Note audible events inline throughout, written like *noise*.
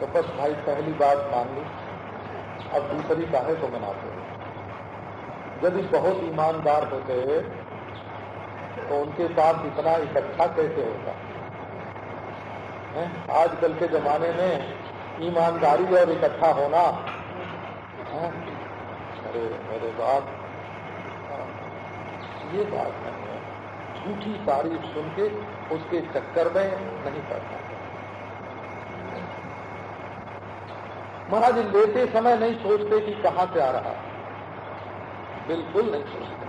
तो बस भाई, पहली बात मान ली। अब दूसरी काहे को मनाते हो। यदि बहुत ईमानदार होते तो उनके पास इतना इकट्ठा कैसे होता? है? आजकल के जमाने में ईमानदारी और इकट्ठा होना, है? अरे, मेरे बाप। ये बात नहीं है। झूठी तारीफ़ सुन के उसके चक्कर में नहीं पड़ता। महाराज, लेते समय नहीं सोचते कि कहाँ से आ रहा। बिल्कुल नहीं सोचते।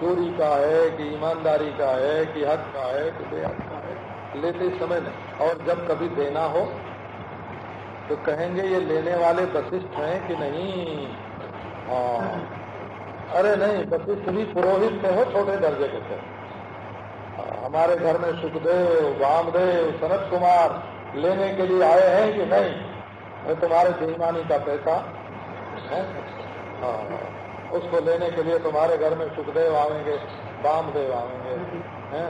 चोरी का है कि ईमानदारी का है कि हक का है कि बेहद का है, लेते समय नहीं। और जब कभी देना हो तो कहेंगे, ये लेने वाले वशिष्ठ हैं कि नहीं? हाँ। अरे नहीं, वशिष्ठ भी पुरोहित में हो, छोटे दर्जे के थे। हमारे घर में सुखदेव, वामदेव, सनत कुमार लेने के लिए आए हैं कि नहीं? तुम्हारे बेईमानी का पैसा, है? हाँ उसको लेने के लिए तुम्हारे घर में सुखदेव आवेंगे वामदेव आवेंगे हैं?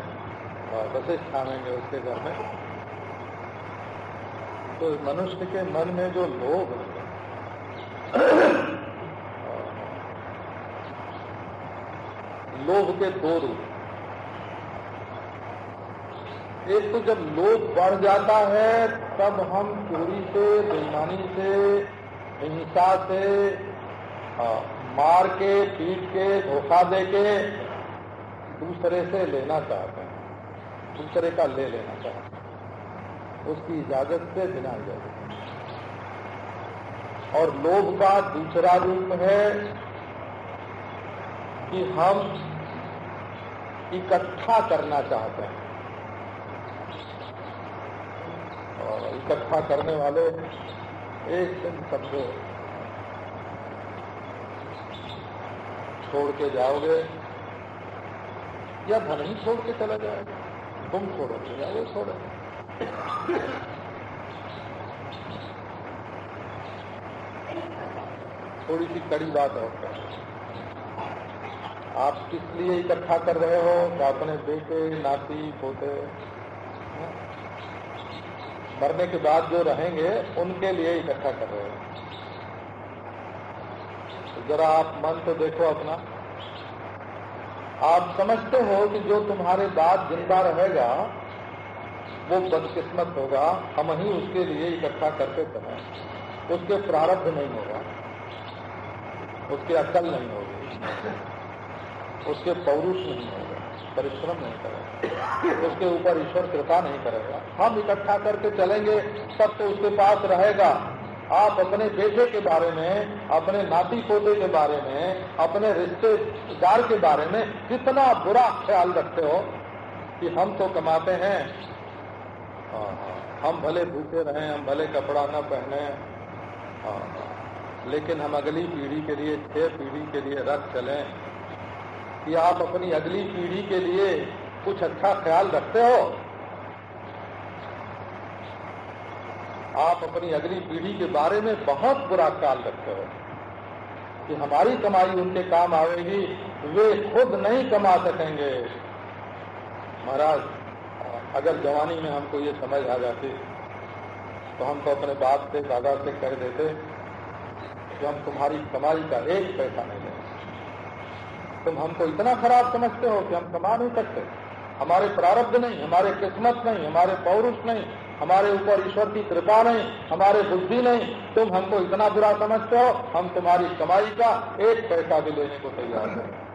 वशिष्ठ आवेंगे उसके घर में। तो मनुष्य के मन में जो लोभ लोभ के दो रूप एक तो जब लोभ बढ़ जाता है तब हम चोरी से बेईमानी से हिंसा से आ, मार के पीट के धोखा दे के दूसरे से लेना चाहते हैं। दूसरे का ले लेना चाहते हैं। उसकी इजाज़त से बिना इजाज़त और लोभ का दूसरा रूप है कि हम इकट्ठा करना चाहते हैं। और इकट्ठा करने वाले एक दिन समझो छोड़ के जाओगे या धन ही छोड़ के चला जाएगा। तुम छोड़ोगे या वो छोड़े। थोड़ी सी कड़ी बात और कर। आप किस लिए इकट्ठा कर रहे हो? कि अपने बेटे, नाती, पोते? मरने के बाद जो रहेंगे, उनके लिए इकट्ठा कर रहे हैं। तो जरा आप मन तो देखो अपना। आप समझते हो कि जो तुम्हारे बाद ज़िंदा रहेगा, वो बदकिस्मत होगा। हम ही उसके लिए इकट्ठा करते समय उसके प्रारब्ध नहीं होगा। उसकी अकल नहीं होगी। उसके पौरुष नहीं होगा। परिश्रम नहीं करेगा। उसके ऊपर ईश्वर कृपा नहीं करेगा। हम इकट्ठा करके चलेंगे, सब तो उसके पास रहेगा। आप अपने बेटे के बारे में, अपने नाती पोते के बारे में, अपने रिश्तेदार के बारे में कितना बुरा ख्याल रखते हो कि हम तो कमाते हैं। हम भले भूखे रहें, हम भले कपड़ा न पहने। लेकिन हम अगली पीढ़ी के लिए, छह पीढ़ी के लिए रख चलें कि आप अपनी अगली पीढ़ी के लिए कुछ अच्छा ख्याल रखते हो? आप अपनी अगली पीढ़ी के बारे में बहुत बुरा ख्याल रखते हो कि हमारी कमाई उनके काम आवेगी वे खुद नहीं कमा सकेंगे। महाराज, अगर जवानी में हमको ये समझ आ जाती तो हम तो अपने बाप से, दादा से कह देते कि हम तुम्हारी कमाई का एक पैसा नहीं लेंगे। तुम हमको इतना खराब समझते हो कि हम कमा नहीं सकते। हमारे प्रारब्ध नहीं, हमारे किस्मत नहीं, हमारे पौरुष नहीं, हमारे ऊपर ईश्वर की कृपा नहीं, हमारे बुद्धि नहीं। तुम हमको इतना बुरा समझते हो, हम तुम्हारी कमाई का एक पैसा भी लेने को तैयार हैं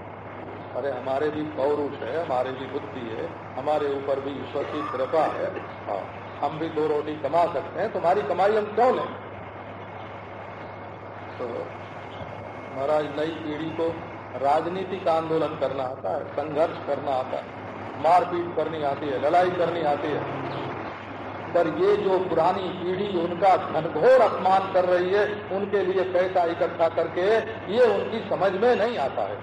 अरे, हमारे भी पौरुष है, हमारे भी बुद्धि है, हमारे ऊपर भी ईश्वर की कृपा है। हाँ हम भी दो रोटी कमा सकते हैं, तुम्हारी कमाई हम क्यों लें? तो महाराज, नई पीढ़ी को राजनीतिक आंदोलन करना आता है, संघर्ष करना आता है। मारपीट करनी आती है लड़ाई करनी आती है। पर ये जो पुरानी पीढ़ी उनका घनघोर अपमान कर रही है उनके लिए पैसा इकट्ठा करके ये उनकी समझ में नहीं आता है।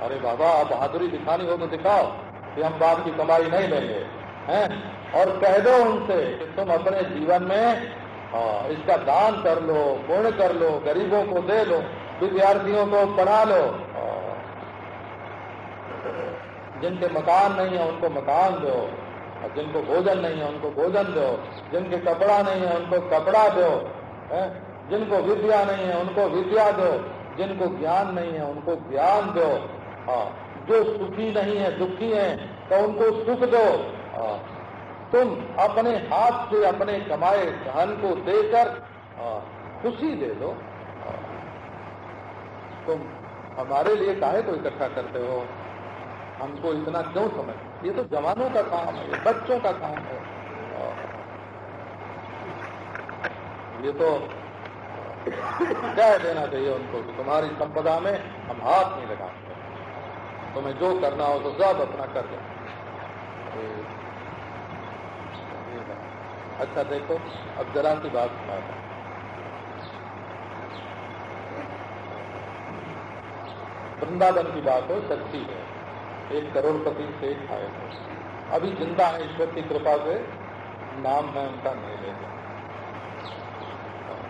अरे बाबा आप बहादुरी दिखानी हो तो दिखाओ कि हम बाप की कमाई नहीं लेंगे हैं? और कह दो उनसे कि तुम अपने जीवन में हाँ, इसका दान कर लो पुण्य कर लो गरीबों को दे लो विद्यार्थियों को पढ़ा लो जिनके मकान नहीं है उनको मकान दो। और जिनको भोजन नहीं है उनको भोजन दो। जिनके कपड़ा नहीं है उनको कपड़ा दो। है? जिनको विद्या नहीं है उनको विद्या दो। जिनको ज्ञान नहीं है उनको ज्ञान दो। हाँ जो सुखी नहीं है दुखी है तो उनको सुख दो। हाँ तुम अपने हाथ से अपने कमाए धन को देकर हाँ, खुशी दे दो। हाँ, तुम हमारे लिए काहे को इकट्ठा करते हो? हमको इतना क्यों समझ? ये तो जवानों का काम है, ये बच्चों का काम है। ये तो कह देना चाहिए उनको कि तुम्हारी संपदा में हम हाथ नहीं लगाते। तुम्हें जो करना हो तो सब अपना कर दो। अच्छा देखो, अब जरा सी बात सुना वृंदावन की बात हो, सच्ची है। एक करोड़पति सेठ आए थे अभी ज़िंदा है, ईश्वर की कृपा से नाम मैं उनका नहीं लेता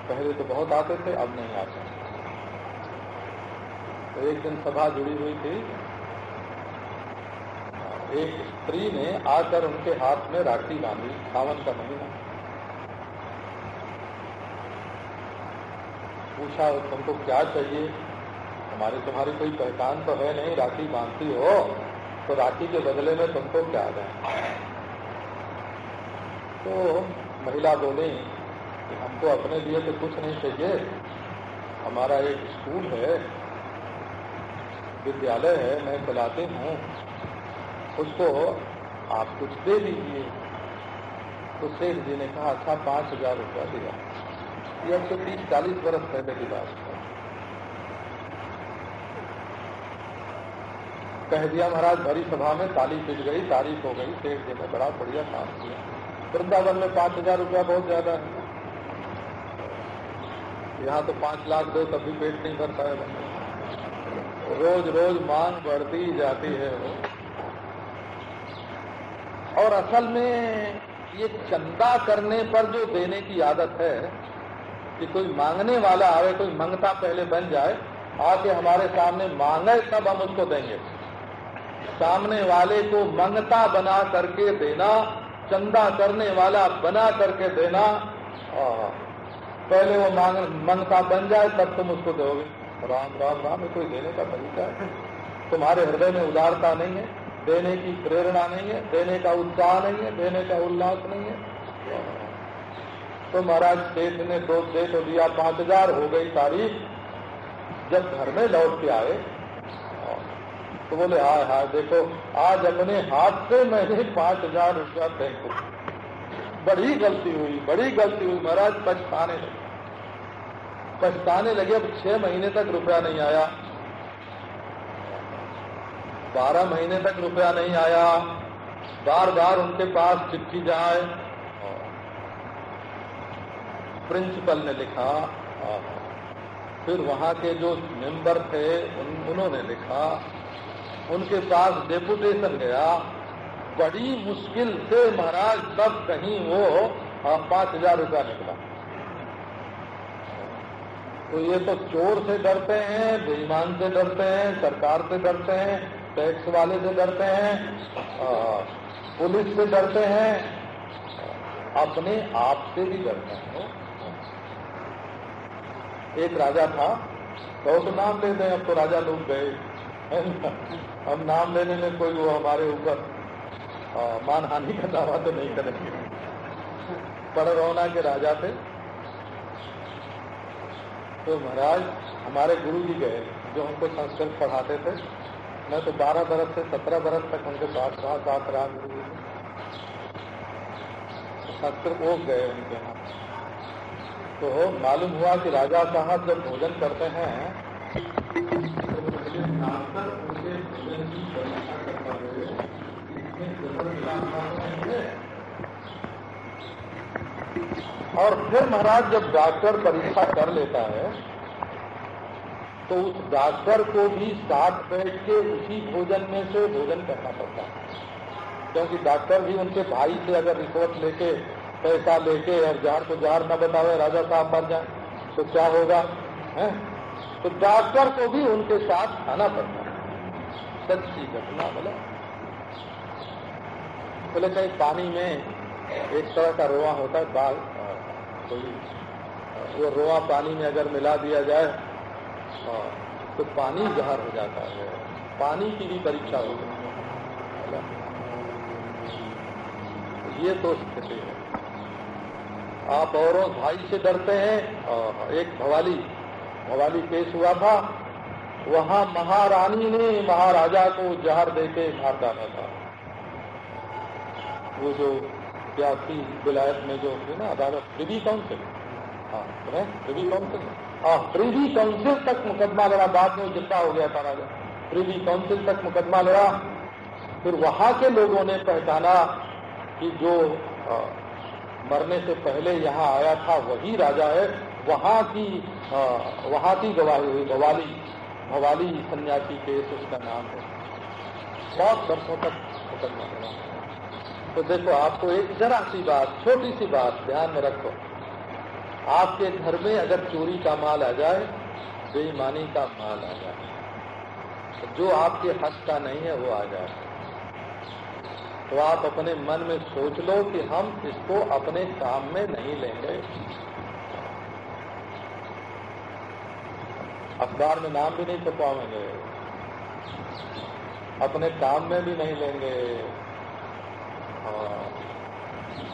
पहले तो बहुत आते थे, अब नहीं आते। तो एक दिन सभा जुड़ी हुई थी। एक स्त्री ने आकर उनके हाथ में राखी बांधी सावन का महीना। पूछा, तुमको क्या चाहिए? हमारे तुम्हारी कोई पहचान तो है नहीं, राखी बांधती हो। तो राखी के बदले में तुमको क्या दें तो महिला बोली कि हमको अपने लिए तो कुछ नहीं चाहिए। हमारा एक स्कूल है, विद्यालय है, मैं चलाती हूँ। उसको आप कुछ दे दीजिए। तो सेठ जी ने कहा अच्छा पाँच हज़ार रुपया दिया। ये अब से तीस चालीस बरस पहले की बात है। कह दिया, महाराज भरी सभा में ताली पिट गई, तारीफ़ हो गई सेठ जी ने बड़ा बढ़िया काम किया। वृंदावन में पाँच हज़ार रूपया बहुत ज़्यादा है। यहाँ तो पाँच लाख दो तब भी पेट नहीं भर पाएगा रोज रोज मांग बढ़ती जाती है वो। और असल में ये चंदा करने पर जो देने की आदत है, कि कोई मांगने वाला आवे, कोई मंगता पहले बन जाए, आके हमारे सामने मांगे, तब हम उसको देंगे। सामने वाले को मंगता बना करके देना, चंदा करने वाला बना करके देना। पहले वो मांग, मंगता बन जाए, तब तुम उसको दोगे। राम राम राम कोई देने का तरीका है। तुम्हारे हृदय में उदारता नहीं है, देने की प्रेरणा नहीं है, देने का उत्साह नहीं है, देने का उल्लास नहीं है। तो महाराज सेठ ने दो, दे तो दिया, पाँच हज़ार, हो गई तारीख। जब घर में लौट के आए तो बोले हाय हाय देखो आज अपने हाथ से मैंने पाँच हज़ार रुपया फेंक। बड़ी गलती हुई बड़ी गलती हुई महाराज पछताने लगे। पछताने लगे अब छह महीने तक रुपया नहीं आया। बारह महीने तक रुपया नहीं आया। बार बार उनके पास चिट्ठी जाए। प्रिंसिपल ने लिखा। फिर वहाँ के जो मेंबर थे उन, उन्होंने लिखा उनके पास डेपुटेशन गया। बड़ी मुश्किल से महाराज तब कहीं वो पाँच हज़ार रूपया निकला। तो ये तो चोर से डरते हैं बेईमान से डरते हैं सरकार से डरते हैं टैक्स वाले से डरते हैं पुलिस से डरते हैं अपने आप से भी डरते हैं एक राजा था तो, तो नाम लेते हैं अब तो राजा लोग गए। हम नाम लेने में कोई वो हमारे ऊपर मान हानि का दावा तो नहीं करेंगे। पड़रौना के राजा थे। तो महाराज, हमारे गुरु जी गए, जो हमको संस्कृत पढ़ाते थे। मैं तो बारह बरस से सत्रह बरस तक उनके साथ रहा गुरु जी संस्कृत गए उनके यहाँ। तो मालूम हुआ कि राजा साहब जब भोजन करते हैं। और फिर महाराज जब डॉक्टर परीक्षा कर लेता है तो उस डॉक्टर को भी साथ बैठ के उसी भोजन में से भोजन करना पड़ता है। क्योंकि डॉक्टर भी उनके भाई से अगर रिपोर्ट लेके, पैसा लेके और जार को जार न बतावे, राजा साहब मर जाए तो क्या होगा, है? तो डॉक्टर को भी उनके साथ खाना पड़ता है। सच्ची घटना, बोला। बोले, कहीं पानी में एक तरह का रोआ होता है, बाल। कोई वो रोआ पानी में अगर मिला दिया जाए तो पानी जहर हो जाता है। पानी की भी परीक्षा हो ये तो स्थिति है। आप औरों भाई से डरते हैं एक भवाली भवाली केस हुआ था। वहाँ महारानी ने महाराजा को जहर देके मार डाला था वो जो क्या थी विलायत में जो थी ना अदालत प्रिवी काउंसिल हाँ प्रिवी काउंसिल हाँ प्रिवी काउंसिल तक मुकदमा लड़ा बाद में ज़िंदा हो गया था राजा। प्रिवी काउंसिल तक मुकदमा लड़ा। फिर वहाँ के लोगों ने पहचाना कि जो आ, मरने से पहले यहाँ आया था वही राजा है। वहाँ की वहाँ की गवाही हुई भवाली। भवाली सन्यासी केस उसका नाम है। बहुत वर्षों तक मुकदमा लड़ा। तो देखो, आपको एक जरा सी बात, छोटी सी बात ध्यान में रखो। आपके घर में अगर चोरी का माल आ जाए, बेईमानी का माल आ जाए तो जो आपके हक का नहीं है, वो आ जाए। तो आप अपने मन में सोच लो कि हम इसको अपने काम में नहीं लेंगे। अखबार में नाम भी नहीं छुपावेंगे अपने काम में भी नहीं लेंगे।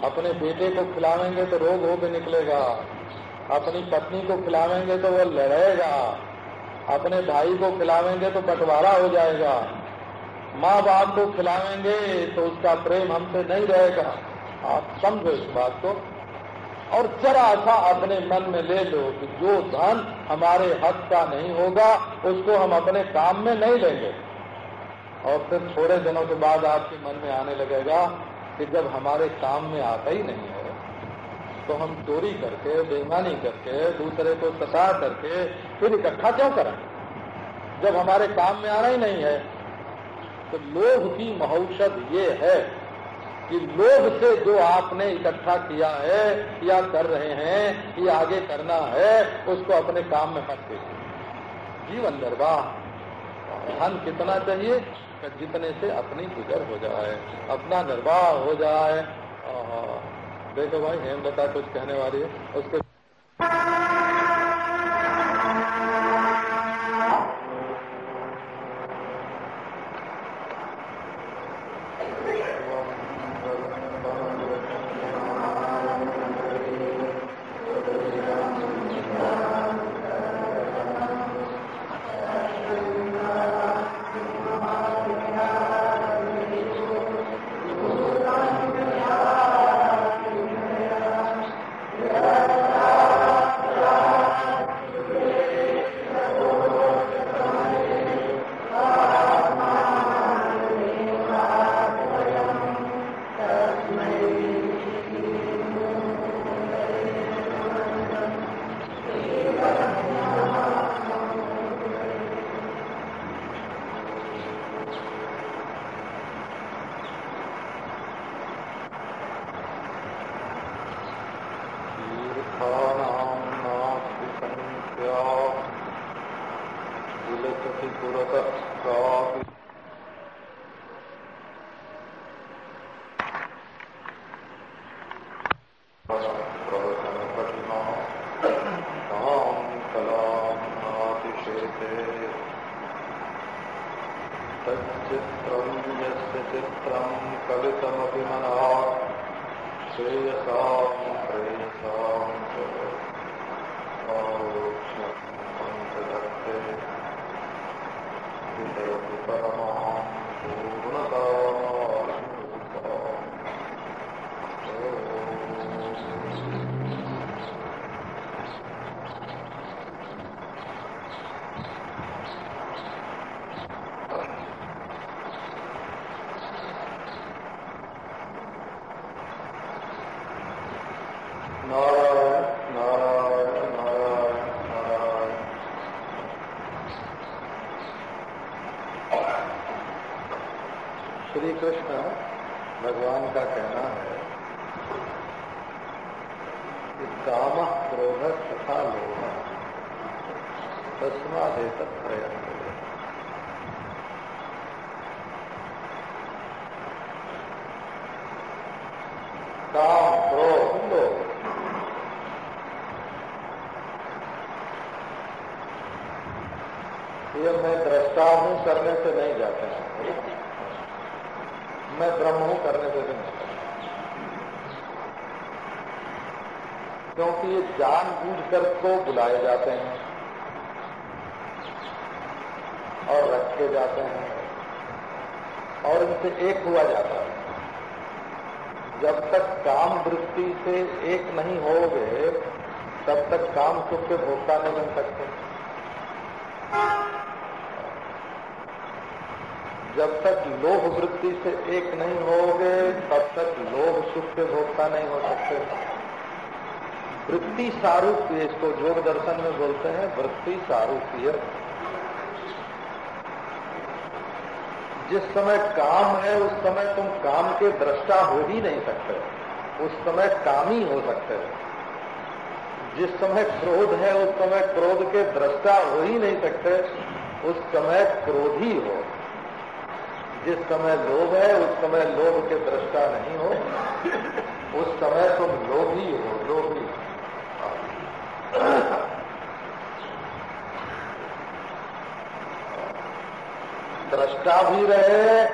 अपने बेटे को खिलावेंगे तो रोग हो के निकलेगा। अपनी पत्नी को खिलावेंगे तो वो लड़ेगा। अपने भाई को खिलावेंगे तो बंटवारा हो जाएगा। माँ बाप को खिलावेंगे तो उसका प्रेम हमसे नहीं रहेगा। आप समझो इस बात को। और जरा सा अपने मन में ले लो कि जो धन हमारे हक का नहीं होगा, उसको हम अपने काम में नहीं लेंगे। और फिर थोड़े दिनों के बाद आपके मन में आने लगेगा कि जब हमारे काम में आता ही नहीं है तो हम चोरी करके, बेईमानी करके, दूसरे को सता करके फिर इकट्ठा क्यों करें? जब हमारे काम में आना ही नहीं है तो लोभ की महौषध ये है कि लोभ से जो आपने इकट्ठा किया है या कर रहे हैं या आगे करना है, उसको अपने काम में मत दीजिए जीवन निर्वाह, धन कितना चाहिए? जितने से अपनी गुजर हो जाए, अपना निर्वाह हो जाए। देखो भाई, हेमलता कुछ कहने वाली है, उसके कृष्ण, भगवान का कहना है कि काम, क्रोध तथा लोभ। तक प्रयत्न काम, क्रोध, लोभ। ये मैं दृष्टा हूँ, करने से नहीं जाता मैं ब्रह्म हूँ, करने से भी नहीं क्योंकि ये जान बूझ कर तो बुलाए जाते हैं और रखे जाते हैं और इनसे एक हुआ जाता है। जब तक काम वृत्ति से एक नहीं होगे, तब तक काम सुख के भोक्ता नहीं बन सकते। जब तक लोभ वृत्ति से एक नहीं होगे, तब तक लोभ सुख के भोक्ता नहीं हो सकते। वृत्ति सारूप्य, इसको योग दर्शन में बोलते हैं, वृत्ति सारूप्य। जिस समय काम है, उस समय तुम काम के दृष्टा हो ही नहीं सकते। उस समय काम ही हो सकते। हो जिस समय क्रोध है, उस समय क्रोध के दृष्टा हो ही नहीं सकते। उस समय क्रोधी हो। जिस समय लोभ है, उस समय लोभ के दृष्टा नहीं हो। उस समय तुम लोभी हो, लोभी। दृष्टा भी रहे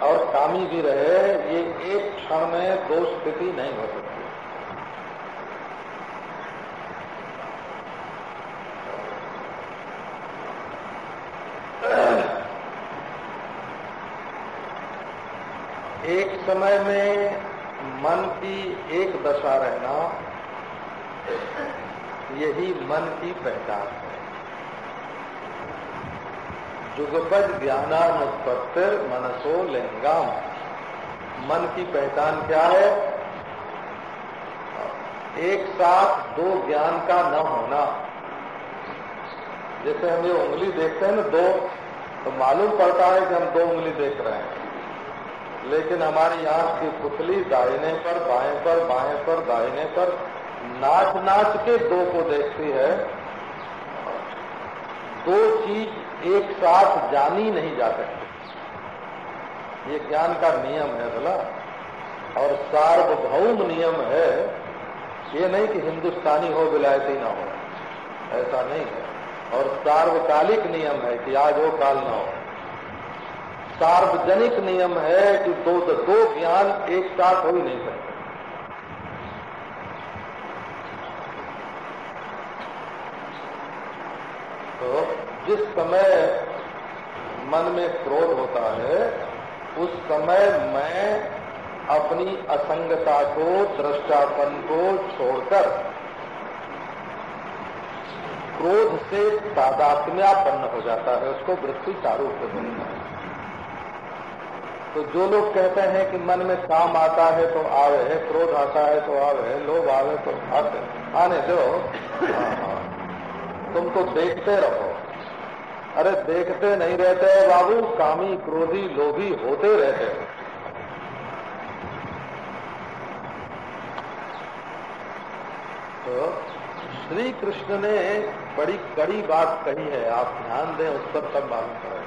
और कामी भी रहे, ये एक क्षण में दो स्थिति नहीं हो सकती एक समय में मन की एक दशा रहना यही मन की पहचान है। जुगपज ज्ञानानुत्पत्ति मनसो लिंगम। मन की पहचान क्या है? एक साथ दो ज्ञान का न होना। जैसे हम ये उंगली देखते हैं ना दो तो मालूम पड़ता है कि हम दो उंगली देख रहे हैं। लेकिन हमारी आँख की पुतली दाहिने पर, बाएँ पर बाएँ पर, दाहिने पर नाच नाच के दो को देखती है। दो चीज़ एक साथ जानी नहीं जा सकती। ये ज्ञान का नियम है बोला और सार्वभौम नियम है। ये नहीं कि हिंदुस्तानी हो, विलायती ना हो। ऐसा नहीं है। और सार्वकालिक नियम है कि आज हो, काल ना हो। सार्वजनिक नियम है कि दो दो ज्ञान एक साथ हो ही नहीं सकते। तो जिस समय मन में क्रोध होता है, उस समय मैं अपनी असंगता को, दृष्टापन को छोड़कर क्रोध से तादात्म्यापन्न हो जाता है, उसको वृत्ति चारूप बोलता है। तो जो लोग कहते हैं कि मन में काम आता है तो आवे है क्रोध आता है तो आवे है लोभ आवे तो आते आने दो हाँ, हाँ। तुम तो देखते रहो। अरे देखते नहीं रहते बाबू कामी क्रोधी लोभी होते रहते हो। तो श्री कृष्ण ने बड़ी कड़ी बात कही है आप ध्यान दें उस पर तब मालूम करेगा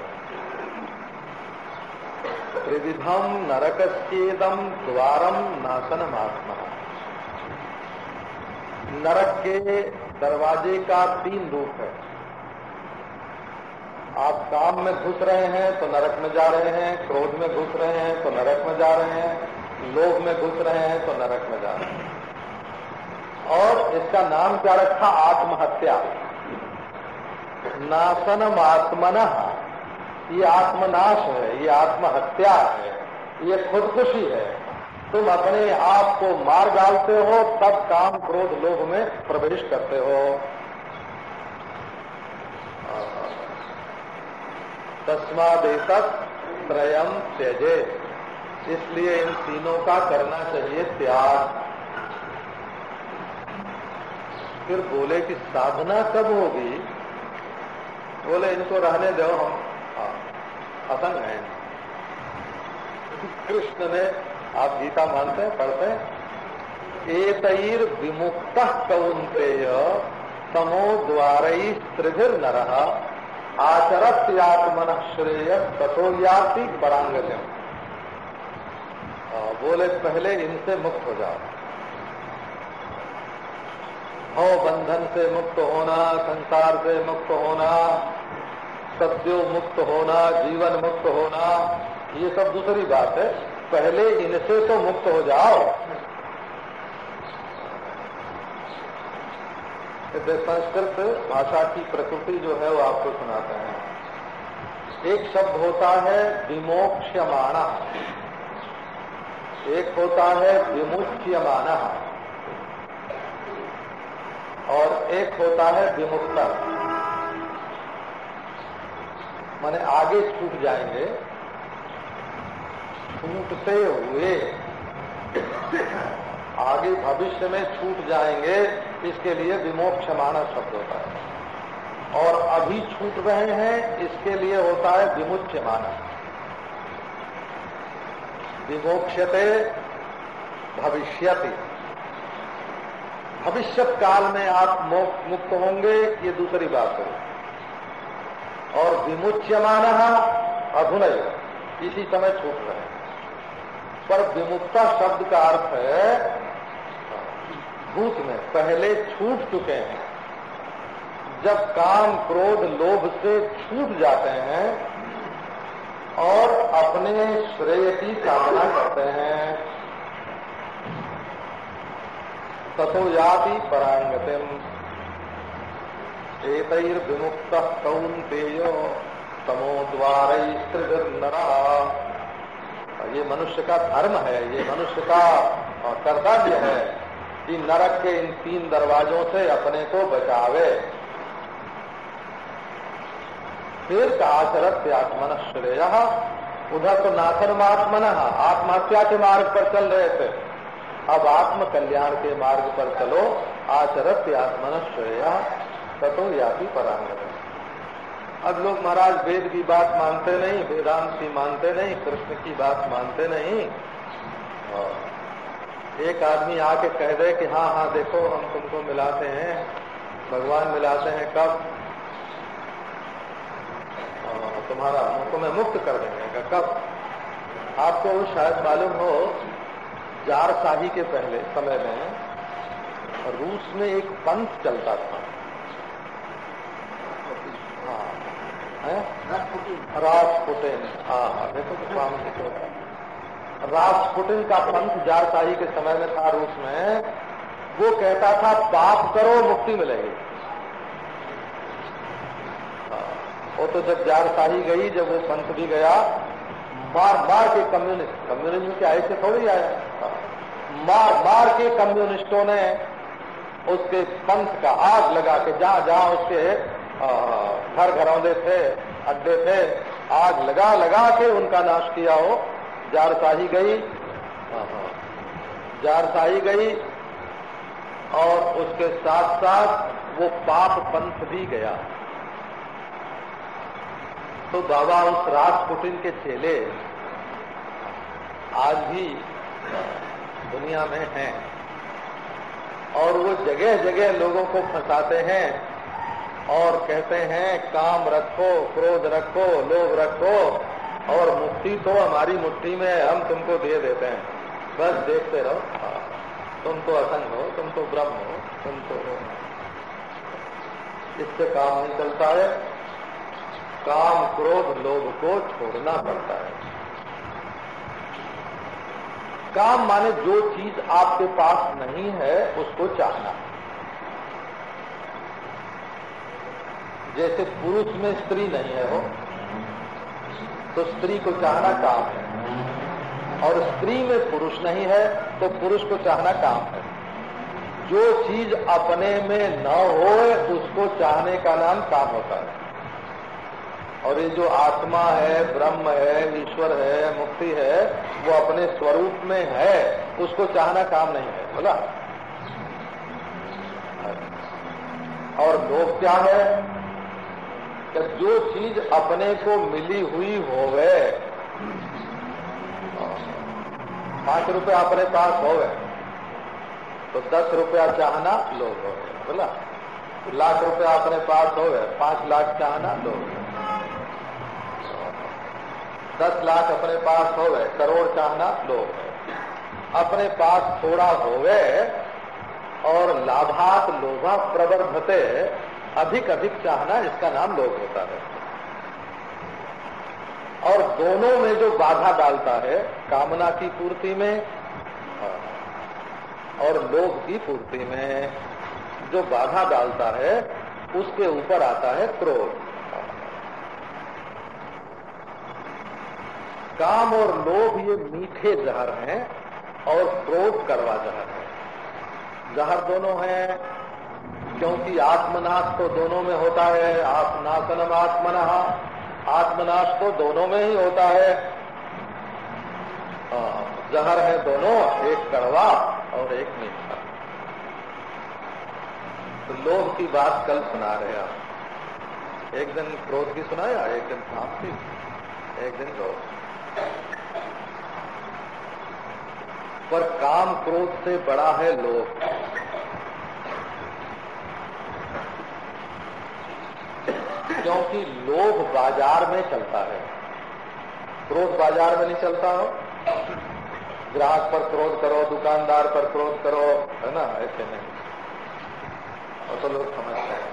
त्रिविधम नरकस्येदम द्वारम नाशनमात्मा। नरक के दरवाजे का तीन रूप है। आप काम में घुस रहे हैं तो नरक में जा रहे हैं, क्रोध में घुस रहे हैं तो नरक में जा रहे हैं, लोभ में घुस रहे हैं तो नरक में जा रहे हैं। और इसका नाम क्या रखा? आत्महत्या। नाशनम आत्मन ये आत्मनाश है, ये आत्महत्या है, ये खुदकुशी है। तुम अपने आप को मार डालते हो, तब काम क्रोध लोभ में प्रवेश करते हो। तस्मादेत त्रयम त्यजे। इसलिए इन तीनों का करना चाहिए त्याग। फिर बोले कि साधना कब होगी? बोले, इनको रहने दो, हम असंग है। कृष्ण ने, आप गीता मानते हैं, पढ़ते हैं एतईर विमुक्त कौंतेय तमो द्वार त्रिभिर न रहा आचरत्यात्मन श्रेय तथो याति परांगत्यम बोले पहले इनसे मुक्त हो जाओ। भव बंधन से मुक्त होना, संसार से मुक्त होना सद्यो मुक्त होना, जीवन मुक्त होना, ये सब दूसरी बात है। पहले इनसे तो मुक्त हो जाओ। संस्कृत भाषा की प्रकृति जो है वो आपको सुनाते हैं। एक शब्द होता है विमोक्ष्यमाणा। एक होता है विमुच्यमाना और एक होता है विमुक्ता। माने आगे छूट जाएँगे। छूटते हुए आगे भविष्य में छूट जाएँगे, इसके लिए विमोक्षमाना शब्द होता है। और अभी छूट रहे हैं, इसके लिए होता है विमुच्यमाना विमोक्षते भविष्यति। भविष्य काल में आप मुक्त होंगे, ये दूसरी बात है। और विमुच्यमान अधुनय इसी समय छूट रहे पर विमुक्ता शब्द का अर्थ है, भूत में पहले छूट चुके हैं। जब काम, क्रोध, लोभ से छूट जाते हैं और अपने श्रेय की कामना करते हैं। तथो याति परांगतिम। एतर्विमुक्त कौंतेय तमो द्वार ये मनुष्य का धर्म है, ये मनुष्य का कर्तव्य है कि नरक के इन तीन दरवाजों से अपने को बचावे। फिर आचरत आत्मन श्रेय उधर तो नाथन आत्मन आत्महत्या के मार्ग पर चल रहे थे। अब आत्म कल्याण के मार्ग पर चलो, आचरत आत्मन श्रेय तथो याति परांगत अब लोग महाराज वेद की बात मानते नहीं, वेदांत की मानते नहीं, कृष्ण की बात मानते नहीं। एक आदमी आके कह दे कि हाँ हाँ देखो, हम तुमको मिलाते हैं, भगवान मिलाते हैं कब? तुम्हारा तुम्हें मुक्त कर देंगे कब? आपको शायद मालूम हो, जार शाही के पहले समय में रूस में एक पंथ चलता था। राजपुटिन हाँ? हाँ देखो तो काम राजपुटिन का। पंथ जारशाही के समय में था, रूस में। वो कहता था, पाप करो, मुक्ति मिलेगी। वो तो जब जारशाही गई, जब वो पंथ भी गया, मार मार के कम्युनिस्ट, कम्युनिज्म के ऐसे थोड़ी आया। मार मार के कम्युनिस्टों ने उसके पंथ का आग लगा के, जहाँ जहाँ उसके घर घरौंदे थे, अड्डे थे, आग लगा लगा के उनका नाश किया हो। जारसाही गई जारसाही गई, और उसके साथ साथ वो पाप पंथ भी गया। तो बाबा उस राजपुटिन के चेले आज भी दुनिया में हैं, और वो जगह जगह लोगों को फंसाते हैं। और कहते हैं काम रखो क्रोध रखो लोभ रखो और मुक्ति तो हमारी मुट्ठी में हम तुमको दे देते हैं। बस देखते रहो। हाँ, तुम तो असंग हो तुम तो ब्रह्म हो तुम तो हो। इससे काम नहीं चलता है। काम क्रोध लोभ को छोड़ना पड़ता है। काम माने जो चीज़ आपके पास नहीं है उसको चाहना। जैसे पुरुष में स्त्री नहीं है वो तो स्त्री को चाहना काम है। और स्त्री में पुरुष नहीं है तो पुरुष को चाहना काम है। जो चीज़ अपने में न हो, उसको चाहने का नाम काम होता है। और ये जो आत्मा है, ब्रह्म है, ईश्वर है, मुक्ति है, वो अपने स्वरूप में है, उसको चाहना काम नहीं है, बोला? और लोग क्या है? कि जो चीज़ अपने को मिली हुई हो गए पाँच रुपए अपने पास हो गए तो दस रुपया चाहना लोग हो बोला। लाख रुपया अपने पास हो गए पाँच लाख चाहना लोग दस लाख अपने पास हो गए करोड़ चाहना लोग अपने पास थोड़ा हो गए और लाभात लोभा प्रवर्धते अधिक अधिक चाहना इसका नाम लोभ होता है। और दोनों में जो बाधा डालता है, कामना की पूर्ति में और लोभ की पूर्ति में, जो बाधा डालता है, उसके ऊपर आता है क्रोध। काम और लोभ ये मीठे जहर हैं और क्रोध करवा जहर है। जहर दोनों हैं क्योंकि आत्मनाश तो दोनों में होता है, आत्मनाशनम आत्मना। आत्मनाश तो दोनों में ही होता है। जहर है दोनों, एक कड़वा और एक मीठा। तो लोभ की बात कल सुना रहे आप। एक दिन क्रोध की सुनाया, एक दिन काम की एक दिन लोभ पर काम क्रोध से बड़ा है लोभ। क्योंकि लोभ बाज़ार में चलता है। क्रोध बाज़ार में नहीं चलता हो। ग्राहक पर क्रोध करो, दुकानदार पर क्रोध करो, है ना? ऐसे नहीं। और तो लोग समझते हैं।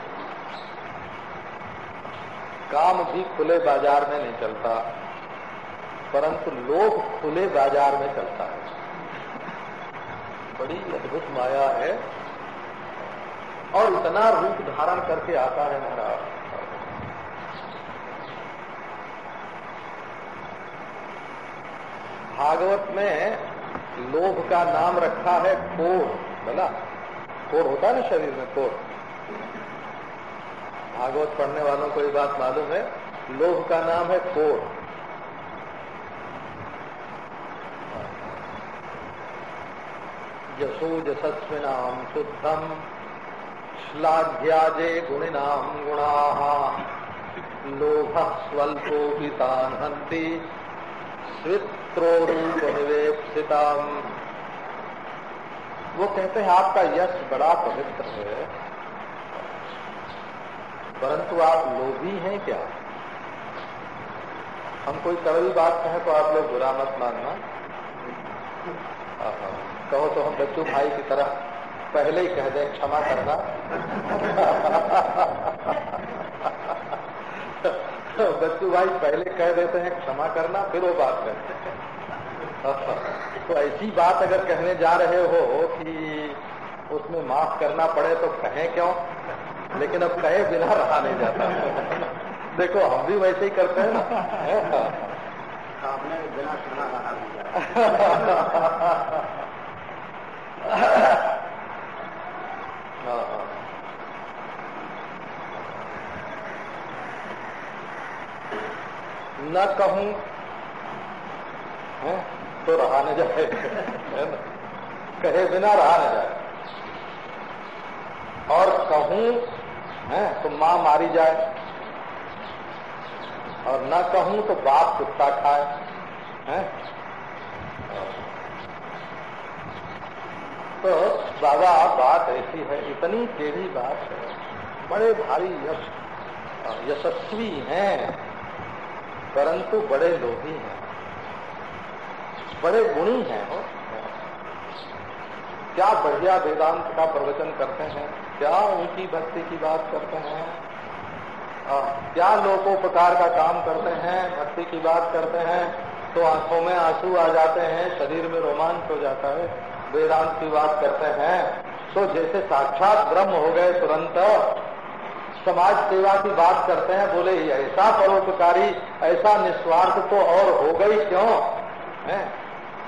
काम भी खुले बाज़ार में नहीं चलता, परंतु लोग खुले बाज़ार में चलता है। बड़ी अद्भुत माया है। और इतना रूप धारण करके आता है महाराज। भागवत में लोभ का नाम रखा है कोड़ बोला। कोड़ होता है ना शरीर में कोड़ भागवत पढ़ने वालों को ये बात मालूम है, लोभ का नाम है कोड़ यशो यशस्विनाम शुद्धम श्लाघ्याजे गुणिनाम गुणा। लोभ स्वल्पो गीतान हंती स्वित्रोरूप निवेक्षिताम वो कहते हैं, आपका यश बड़ा पवित्र है। परंतु आप लोभी हैं क्या? हम कोई कड़वी बात कहें तो आप लोग बुरा मत मानना। कहो तो हम बच्चू भाई की तरह पहले ही कह दें, क्षमा करना। *laughs* बच्चू भाई पहले कह देते हैं क्षमा करना फिर वो बात करते हैं *laughs* तो ऐसी बात अगर कहने जा रहे हो कि उसमें माफ़ करना पड़े तो कहें क्यों? लेकिन अब कहे बिना रहा नहीं जाता। *laughs* देखो हम भी वैसे ही करते हैं ना। आपने बिना सुना रहा नहीं जाता। न कहूँ तो रहा न जाए कहे बिना रहा न जाए। और कहूँ, है? तो माँ मारी जाए। और न कहूँ तो बाप कुत्ता खाए, हैं? तो बाबा बात ऐसी है, इतनी टेढ़ी बात है। बड़े भारी यश, यशस्वी हैं। परंतु बड़े लोभी हैं। बड़े गुणी हैं। हो क्या बढ़िया वेदांत का प्रवचन करते हैं? क्या उनकी भक्ति की बात करते हैं? आ, क्या लोकोपकार का काम करते हैं? भक्ति की बात करते हैं तो आँखों में आँसू आ जाते हैं शरीर में रोमांच हो जाता है। वेदांत की बात करते हैं तो जैसे साक्षात ब्रह्म हो गए तुरंत समाज सेवा की बात करते हैं, बोले, ऐसा परोपकारी, ऐसा निस्वार्थ तो और हो गई क्यों? है?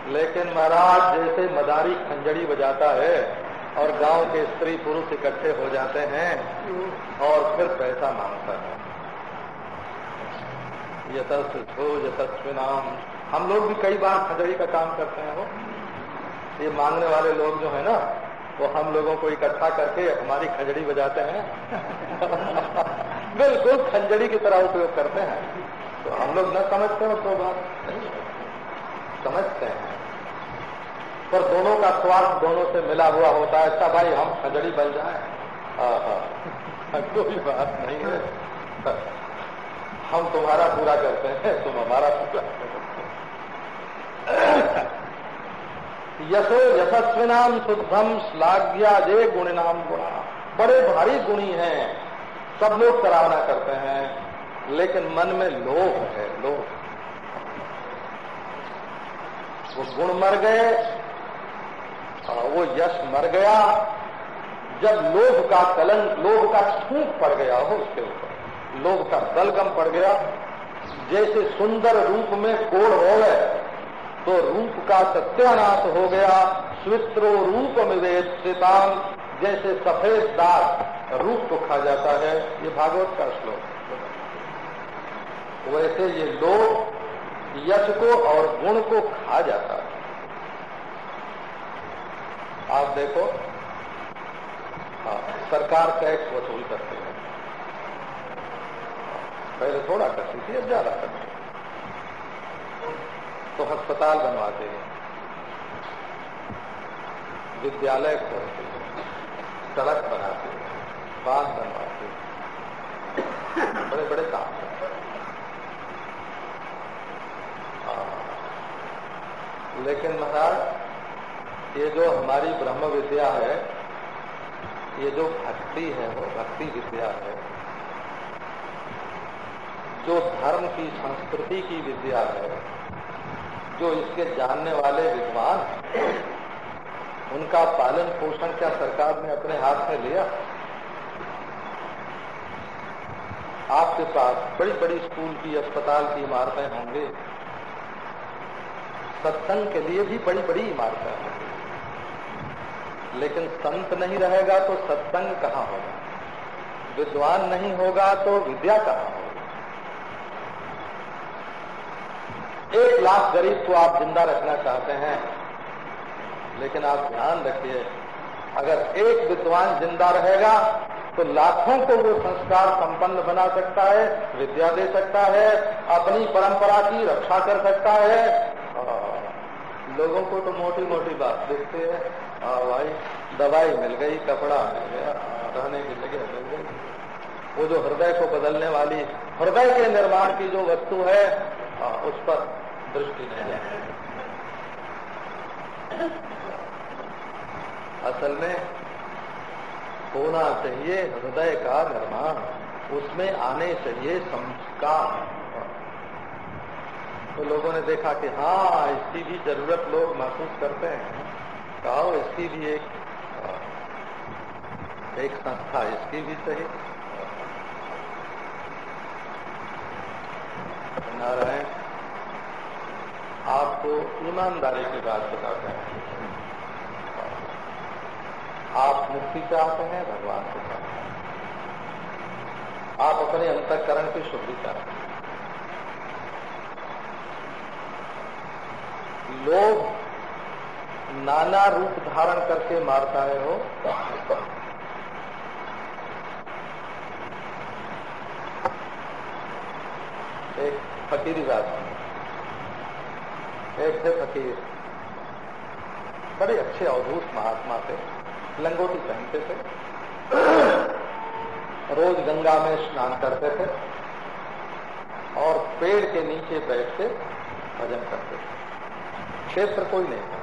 लेकिन महाराज, जैसे मदारी खंजड़ी बजाता है और गाँव के स्त्री पुरुष इकट्ठे हो जाते हैं और फिर पैसा माँगता है। यशस्व यशस्वी नाम हम लोग भी कई बार खंजड़ी का काम करते हैं वो। ये मांगने वाले लोग जो है ना वो हम लोगों को इकट्ठा करके हमारी खंजड़ी बजाते हैं। *laughs* बिल्कुल खंजड़ी की तरह उपयोग करते हैं। तो हम लोग न समझते हो तो बात समझते हैं। पर दोनों का स्वार्थ दोनों से मिला हुआ होता है अच्छा भाई हम खंजड़ी बन जाए। कोई बात नहीं है। हम तुम्हारा पूरा करते हैं, तुम हमारा पूरा यशो यशस्विनाम शुद्धम श्लाघ्या जे गुणिनाम गुणा। बड़े भारी गुणी हैं। सब लोग सराहना करते हैं, लेकिन मन में लोभ है, लोभ। वो गुण मर गए, और वो यश मर गया। जब लोभ का कलंक लोभ का छूट पड़ गया हो उसके ऊपर, लोभ का दलगम पड़ गया। जैसे सुंदर रूप में कोड़ हो गए तो रूप का सत्यानाश हो गया स्वित्रो रूप मिवेशितान जैसे सफ़ेद दाग रूप को खा जाता है। ये भागवत का श्लोक वैसे ये लोग यश को और गुण को खा जाता है। आप देखो। हाँ, सरकार टैक्स वसूल करते हैं। पहले थोड़ा करती थी अब ज़्यादा करती तो अस्पताल बनवाते हैं। विद्यालय खोलते सड़क बनाते बाँध बनवाते बड़े बड़े काम हाँ। लेकिन महाराज, ये जो हमारी ब्रह्म विद्या है, ये जो भक्ति है, वो भक्ति विद्या है, जो धर्म की संस्कृति की विद्या है जो इसके जानने वाले विद्वान उनका पालन पोषण क्या सरकार ने अपने हाथ में लिया? आपके पास बड़ी बड़ी स्कूल की, अस्पताल की इमारतें होंगे। सत्संग के लिए भी बड़ी बड़ी इमारतें होंगी। लेकिन संत नहीं रहेगा तो सत्संग कहाँ होगा? विद्वान नहीं होगा तो विद्या कहाँ होगी एक लाख गरीब को आप ज़िंदा रखना चाहते हैं, लेकिन आप ध्यान रखिए, अगर एक विद्वान ज़िंदा रहेगा तो लाखों को वो संस्कार संपन्न बना सकता है, विद्या दे सकता है, अपनी परंपरा की रक्षा कर सकता है। लोगों को तो मोटी मोटी बात देखते हैं। हाँ भाई, दवाई मिल गई, कपड़ा मिल गया रहने की जगह मिल गई। वो जो हृदय को बदलने वाली, हृदय के निर्माण की जो वस्तु है उस पर दृष्टि नहीं है। असल में होना चाहिए हृदय का निर्माण, उसमें आने चाहिए संस्कार। तो लोगों ने देखा कि हाँ इसकी भी ज़रूरत लोग महसूस करते हैं। कहा, इसकी भी एक एक संस्था इसकी भी सही। नारायण आपको ईमानदारी की बात बताते हैं। आप मुक्ति चाहते हैं, भगवान को चाहते हैं। आप अपने अंतकरण की शुद्धि चाहते हैं। लोग नाना रूप धारण करके मारता है हो एक फकीरी बात एक थे फकीर। बड़े अच्छे अवधूत महात्मा थे, लंगोटी पहनते थे। रोज गंगा में स्नान करते थे और पेड़ के नीचे बैठ के भजन करते थे। क्षेत्र कोई नहीं था।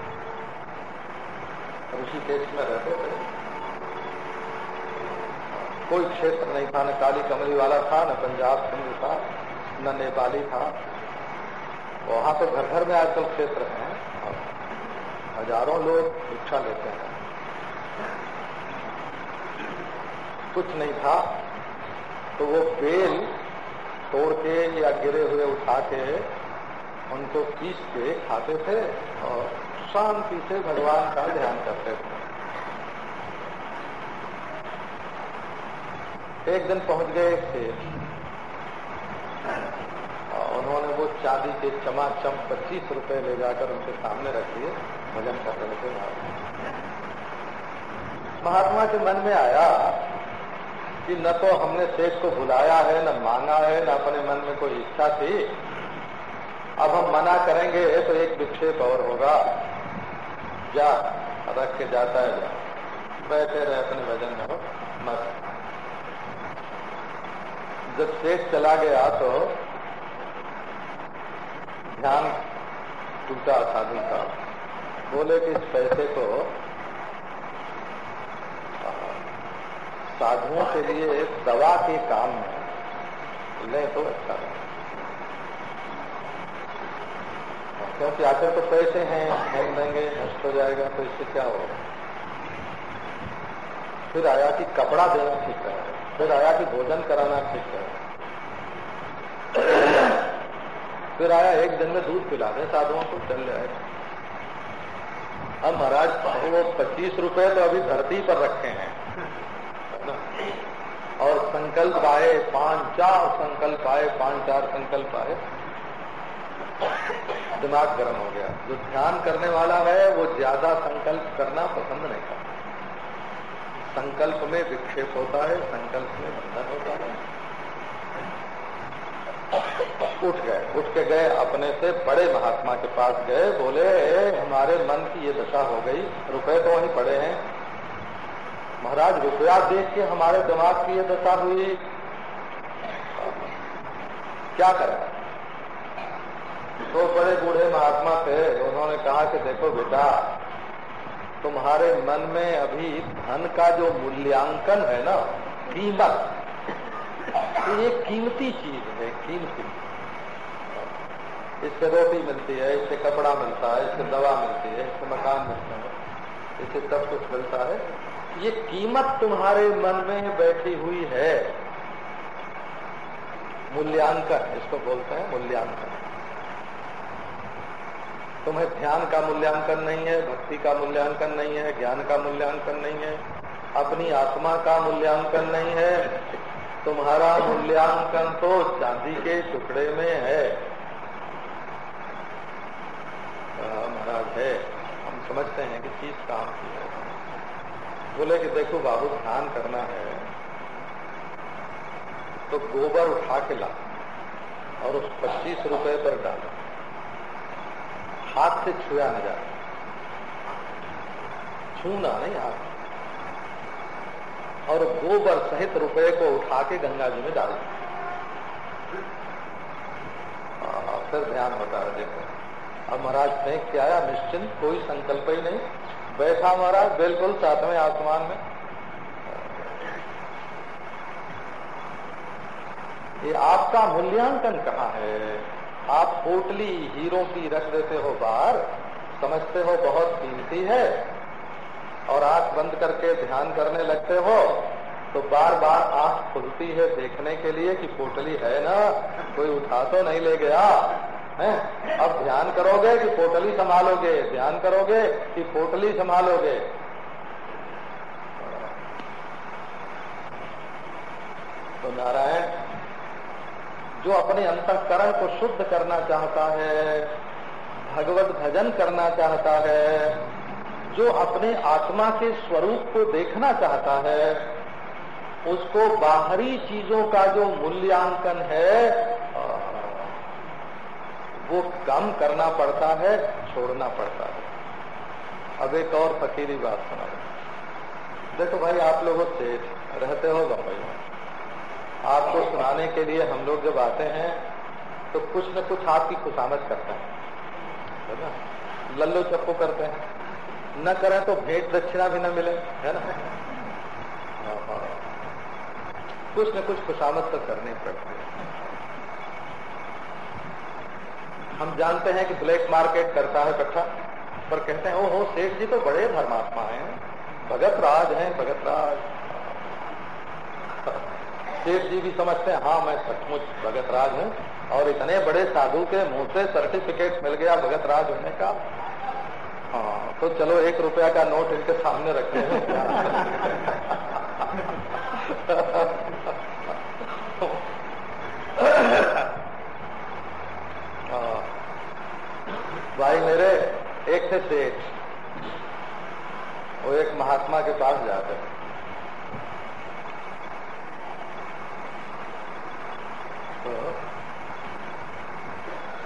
ऋषिकेश में रहते थे। कोई क्षेत्र नहीं था, न काली कमली वाला था, न पंजाब सिंध था। न नेपाली था। वहाँ तो घर घर में आजकल क्षेत्र हैं। हज़ारों लोग भिक्षा लेते हैं। कुछ नहीं था। तो वो बेल तोड़ के या गिरे हुए उठा के उनको पीस के खाते थे और शांति से भगवान का ध्यान करते थे। एक दिन पहुँच गए थे उन्होंने वो चांदी के चमाचम पच्चीस रुपए ले जाकर उनके सामने रख दिए, भजन कर रहे थे महात्मा के मन में आया कि न तो हमने सेठ को बुलाया है, न मांगा है, न अपने मन में कोई इच्छा थी। अब हम मना करेंगे तो एक विक्षेप और होगा। जा, रख के जाता है, जा। बैठे रहे अपने भजन में, हो। मत जब शेष चला गया तो ध्यान टूटा साधु का। बोले कि इस पैसे को साधुओं के लिए दवा के काम में ले तो अच्छा है। क्योंकि आखिर तो पैसे हैं, हम देंगे, नष्ट हो जाएगा तो इससे क्या होगा? फिर आया कि कपड़ा देना ठीक है, फिर आया कि भोजन कराना ठीक है। फिर आया, एक दिन में दूध पिला दे, साधुओं को चल जाएगा अब महाराज वो पच्चीस रुपए तो अभी धरती पर रखे हैं। और संकल्प आए, पाँच, चार संकल्प आए, पाँच, चार संकल्प आए। दिमाग गर्म हो गया। जो ध्यान करने वाला है, वो ज़्यादा संकल्प करना पसंद नहीं करता। संकल्प में विक्षेप होता है, संकल्प में बंधन होता है। उठ गए। उठ के गए, अपने से बड़े महात्मा के पास गए, बोले हमारे मन की ये दशा हो गई। रुपए तो वहीं पड़े हैं। महाराज, रुपया देख के हमारे दिमाग की ये दशा हुई। क्या करें? तो बड़े बूढ़े महात्मा थे। उन्होंने कहा कि देखो बेटा, तुम्हारे मन में अभी धन का जो मूल्यांकन है ना, कीमत, ये कीमती चीज़ है, कीमती। इससे रोटी मिलती है, इससे कपड़ा मिलता है, इससे दवा मिलती है, इससे मकान मिलता है, इससे सब कुछ मिलता है। ये कीमत तुम्हारे मन में बैठी हुई है। मूल्यांकन, इसको बोलते हैं मूल्यांकन। तुम्हें ध्यान का मूल्यांकन नहीं है, भक्ति का मूल्यांकन नहीं है, ज्ञान का मूल्यांकन नहीं है, अपनी आत्मा का मूल्यांकन नहीं है। तुम्हारा मूल्यांकन तो चांदी के टुकड़े में है। महाराज है। हम समझते हैं कि चीज़ काम की है। बोले कि देखो, बाबू, स्नान करना है तो गोबर उठा के ला और उस पच्चीस रुपए पर डालो। हाथ से छुया न जाए। छूना नहीं हाथ। और गोबर सहित रुपए को उठा के गंगा जी में डाल। फिर ध्यान होता है देखो अब महाराज फेंक के आया निश्चिंत, कोई संकल्प ही नहीं। बैठा महाराज, बिल्कुल सातवें आसमान में। ये आपका मूल्यांकन कहाँ है? आप पोटली हीरो की रख देते हो बाहर, समझते हो बहुत कीमती है, और आँख बंद करके ध्यान करने लगते हो तो बार बार आँख खुलती है देखने के लिए कि पोटली है ना? कोई उठा तो नहीं ले गया? है। अब ध्यान करोगे कि पोटली संभालोगे, ध्यान करोगे कि पोटली संभालोगे। तो नारायण, जो अपने अंतकरण को शुद्ध करना चाहता है, भगवत भजन करना चाहता है, जो अपने आत्मा के स्वरूप को देखना चाहता है, उसको बाहरी चीज़ों का जो मूल्यांकन है वो कम करना पड़ता है छोड़ना पड़ता है। अब एक और फकीरी बात सुना देखो भाई आप लोग सेठ रहते हो बम्बई में। आपको सुनाने के लिए हम लोग जब आते हैं तो कुछ न कुछ आपकी खुशामद करते हैं। है ना? लल्लो चप्पू करते हैं। न करें तो भेंट दक्षिणा भी न मिले है ना? हाँ, हाँ। कुछ न कुछ खुशामद तो करनी पड़ती है। हम जानते हैं कि ब्लैक मार्केट करता है इकट्ठा पर कहते हैं ओहो सेठ जी तो बड़े धर्मात्मा हैं। भगत राज हैं भगत राज। *laughs* सेठ जी भी समझते हैं हाँ मैं सचमुच भगत राज हूँ और इतने बड़े साधु के मुँह से सर्टिफिकेट मिल गया भगत राज होने का। हाँ तो चलो एक रुपया का नोट इनके सामने रखते हैं हाँ। *laughs* *laughs* भाई मेरे, एक थे सेठ। वो एक महात्मा के पास जाते हैं।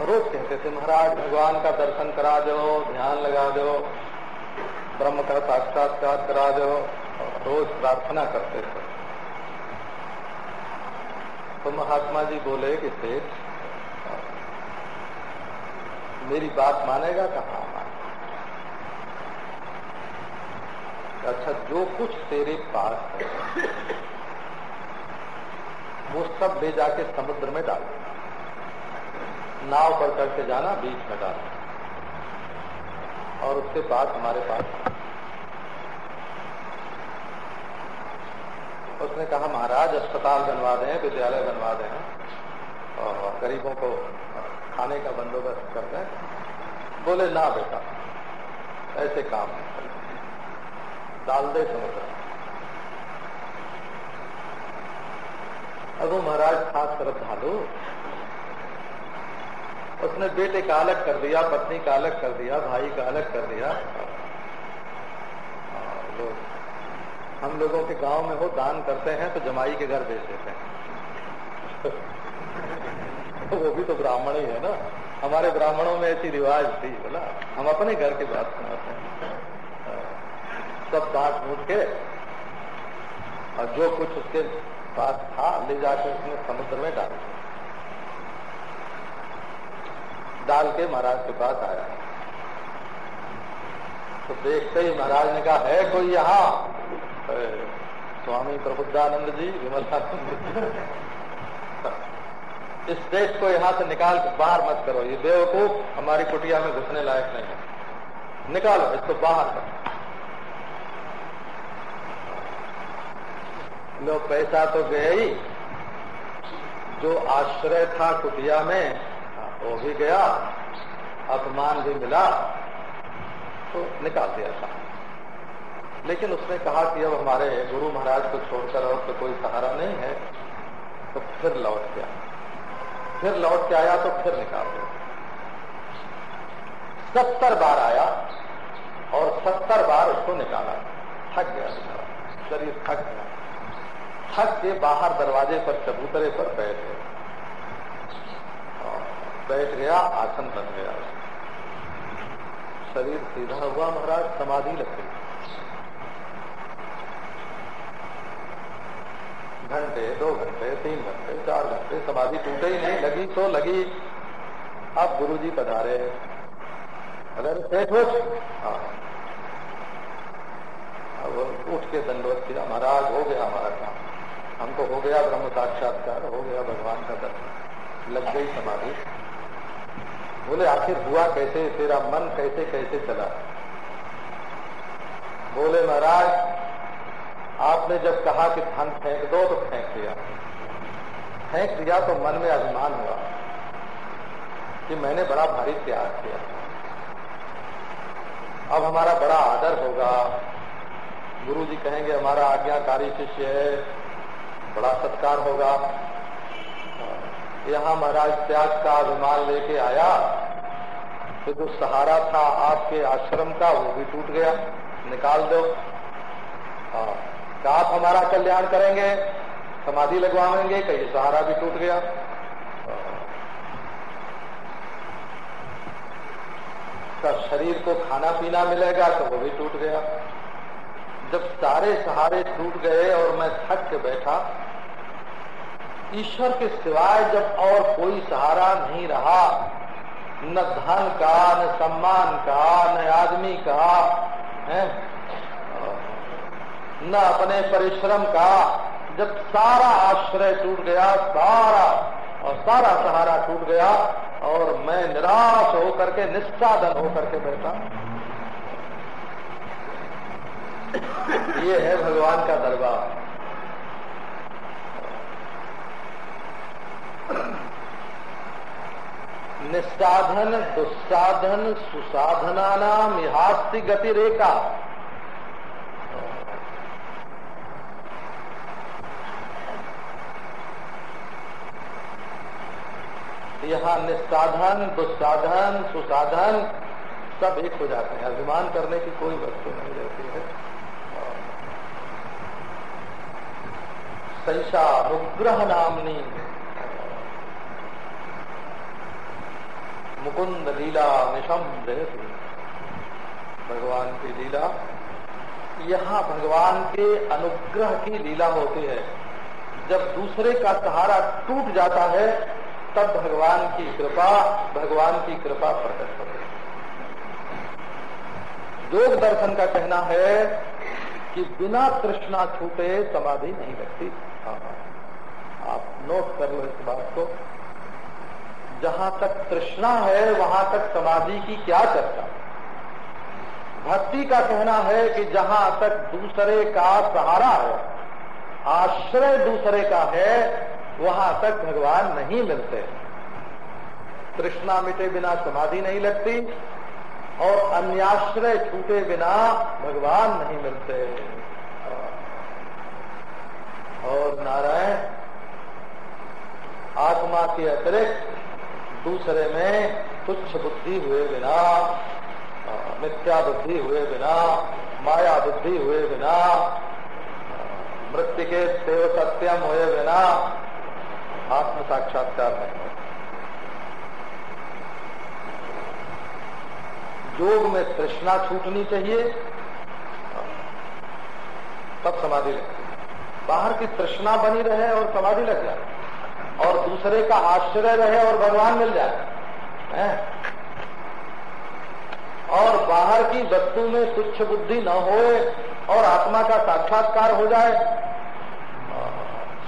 रोज कहते थे, महाराज, भगवान का दर्शन करा दो, ध्यान लगा दो, ब्रह्म का साक्षात्कार करा दो। रोज प्रार्थना करते थे। तो महात्मा जी बोले कि, सेठ मेरी बात मानेगा, कहा अच्छा जो कुछ तेरे पास है, वो सब भेजा जाके समुद्र में डाल नाव पर करके जाना, बीच में डाल और उसके बाद हमारे पास उसने कहा, महाराज, अस्पताल बनवा दें, विद्यालय बनवा दें। और गरीबों को खाने का बंदोबस्त कर दें बोले, ना बेटा, ऐसे काम डाल दे समुद्र। अब वो महाराज तरफ़ ढालू उसने बेटे का अलग कर दिया, पत्नी का अलग कर दिया, भाई का अलग कर दिया। लोग हम लोगों के गाँव में हो दान करते हैं तो जमाई के घर भेज देते हैं। वो भी तो ब्राह्मण ही है ना। हमारे ब्राह्मणों में ऐसी रिवाज थी, बोला। हम अपने घर की बात सुनाते हैं। सब बात मूट के, और जो कुछ उसके पास था, ले जाकर उसने समुद्र में डाल डाल के महाराज के पास आया। तो देखते ही महाराज ने कहा, है कोई यहाँ? स्वामी प्रबुद्धानंद जी, विमलानंद इस देश को यहाँ से निकाल के बाहर मत करो। ये बेवकूफ़ हमारी कुटिया में घुसने लायक नहीं है। निकालो, इसको बाहर करो। लो पैसा तो गया ही। जो आश्रय था कुटिया में, वो भी गया। अपमान भी मिला। तो निकाल दिया था। लेकिन उसने कहा कि अब हमारे गुरु महाराज को छोड़कर और तो कोई सहारा नहीं है तो फिर लौट गया। फिर लौट के आया तो फिर निकाल दिया। सत्तर बार आया और सत्तर बार उसको निकाला। थक गया बेचारा। शरीर थक गया। थक के बाहर दरवाजे पर, चबूतरे पर बैठ गया। बैठ गया, आसन बन गया। शरीर सीधा हुआ महाराज, समाधि लग गई। घंटे, दो घंटे, तीन घंटे, चार घंटे, समाधि टूटे ही नहीं, लगी तो लगी। अब गुरुजी पधारे। अगर सेठ हो हाँ। अब उठ के दंडवत किया। महाराज, हो गया हमारा काम। हमको हो गया ब्रह्म साक्षात्कार, हो गया भगवान का दर्शन। लग गई समाधि। बोले, आखिर हुआ कैसे? तेरा मन कैसे कैसे चला? बोले, महाराज आपने जब कहा कि धन फेंक दो तो फेंक दिया। फेंक दिया तो मन में अभिमान हुआ कि मैंने बड़ा भारी त्याग किया। अब हमारा बड़ा आदर होगा। गुरु जी कहेंगे, हमारा आज्ञाकारी शिष्य है, बड़ा सत्कार होगा। यहाँ महाराज त्याग का अभिमान लेके आया तो जो सहारा था आपके आश्रम का, वो भी टूट गया। निकाल दो। हाँ। आप हमारा कल्याण करेंगे, समाधि लगवाएँगे, कहीं सहारा भी टूट गया। का शरीर को खाना पीना मिलेगा तो वो भी टूट गया। जब सारे सहारे टूट गए और मैं थक के बैठा, ईश्वर के सिवाय जब और कोई सहारा नहीं रहा, न धन का, न सम्मान का, न आदमी का, है? न अपने परिश्रम का। जब सारा आश्रय टूट गया, सारा और सारा सहारा टूट गया और मैं निराश होकर के निस्साधन होकर के बैठा। ये है भगवान का दरबार। निस्साधन दुस्साधन सुसाधना नाम हास्ति गति रेखा यहाँ निस्साधन दुस्साधन, सुसाधन सब एक हो जाते हैं। अभिमान करने की कोई वस्तु नहीं रहती है। संशा अनुग्रह नामनी। मुकुंद लीला निशम रहती भगवान की लीला। यहाँ भगवान के अनुग्रह की लीला होती है। जब दूसरे का सहारा टूट जाता है तब भगवान की कृपा भगवान की कृपा प्रकट है योग दर्शन का कहना है कि बिना तृष्णा छूटे समाधि नहीं लगती। हाँ, हाँ। आप नोट कर लो इस बात को। जहाँ तक तृष्णा है वहाँ तक समाधि की क्या चर्चा? भक्ति का कहना है कि जहाँ तक दूसरे का सहारा है आश्रय दूसरे का है वहाँ तक भगवान नहीं मिलते। तृष्णा मिटे बिना समाधि नहीं लगती और अन्याश्रय छूटे बिना भगवान नहीं मिलते। और नारायण, आत्मा के अतिरिक्त दूसरे में तुच्छ बुद्धि हुए बिना, मिथ्या बुद्धि हुए बिना, माया बुद्धि हुए बिना, मृत्यु के देव सत्यम हुए बिना आत्म साक्षात्कार नहीं योग में तृष्णा छूटनी चाहिए, तब समाधि लगती है बाहर की तृष्णा बनी रहे और समाधि लग जाए, और दूसरे का आश्रय रहे और भगवान मिल जाए, है? और बाहर की वस्तु में तुच्छ बुद्धि न हो और आत्मा का साक्षात्कार हो जाए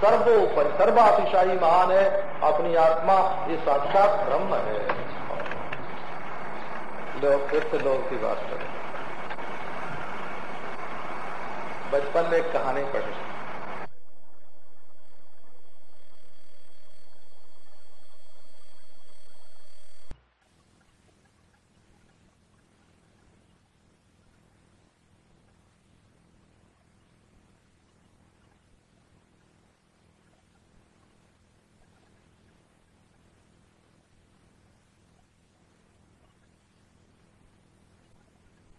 सर्वोपरि सर्वातिशाही महान है, अपनी आत्मा ये साक्षात ब्रह्म है। लोग फिर से लोग की बात करें। बचपन में एक कहानी पढ़ी